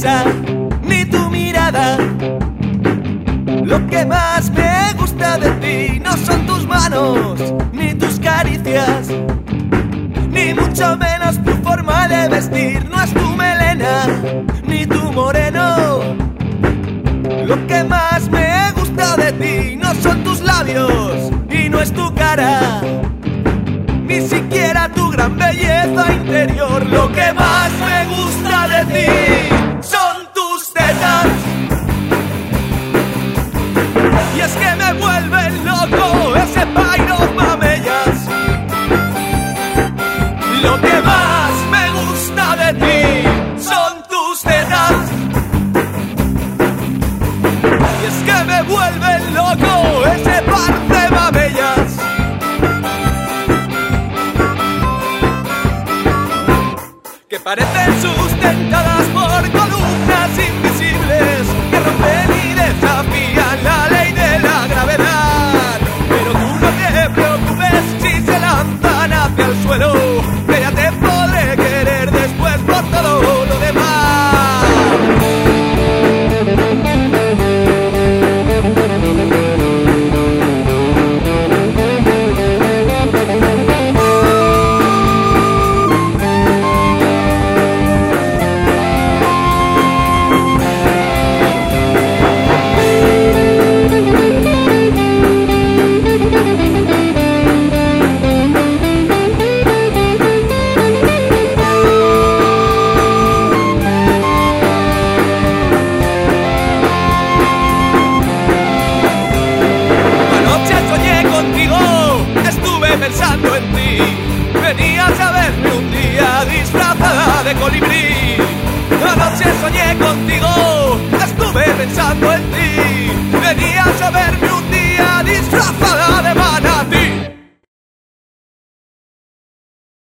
sonrisa ni tu mirada. Lo que más me gusta de ti no son tus manos ni tus caricias, ni mucho menos tu forma de vestir, no es tu melena ni tu moreno. Lo que más me gusta de ti no son tus labios y no es tu cara, ni siquiera tu gran belleza interior. Lo que más me vuelve loco ese par de mamellas. Que parecen sustentadas por columnas invisibles Venías a verme un día disfrazada de colibrí. Anoche soñé contigo, estuve pensando en ti. Venías a verme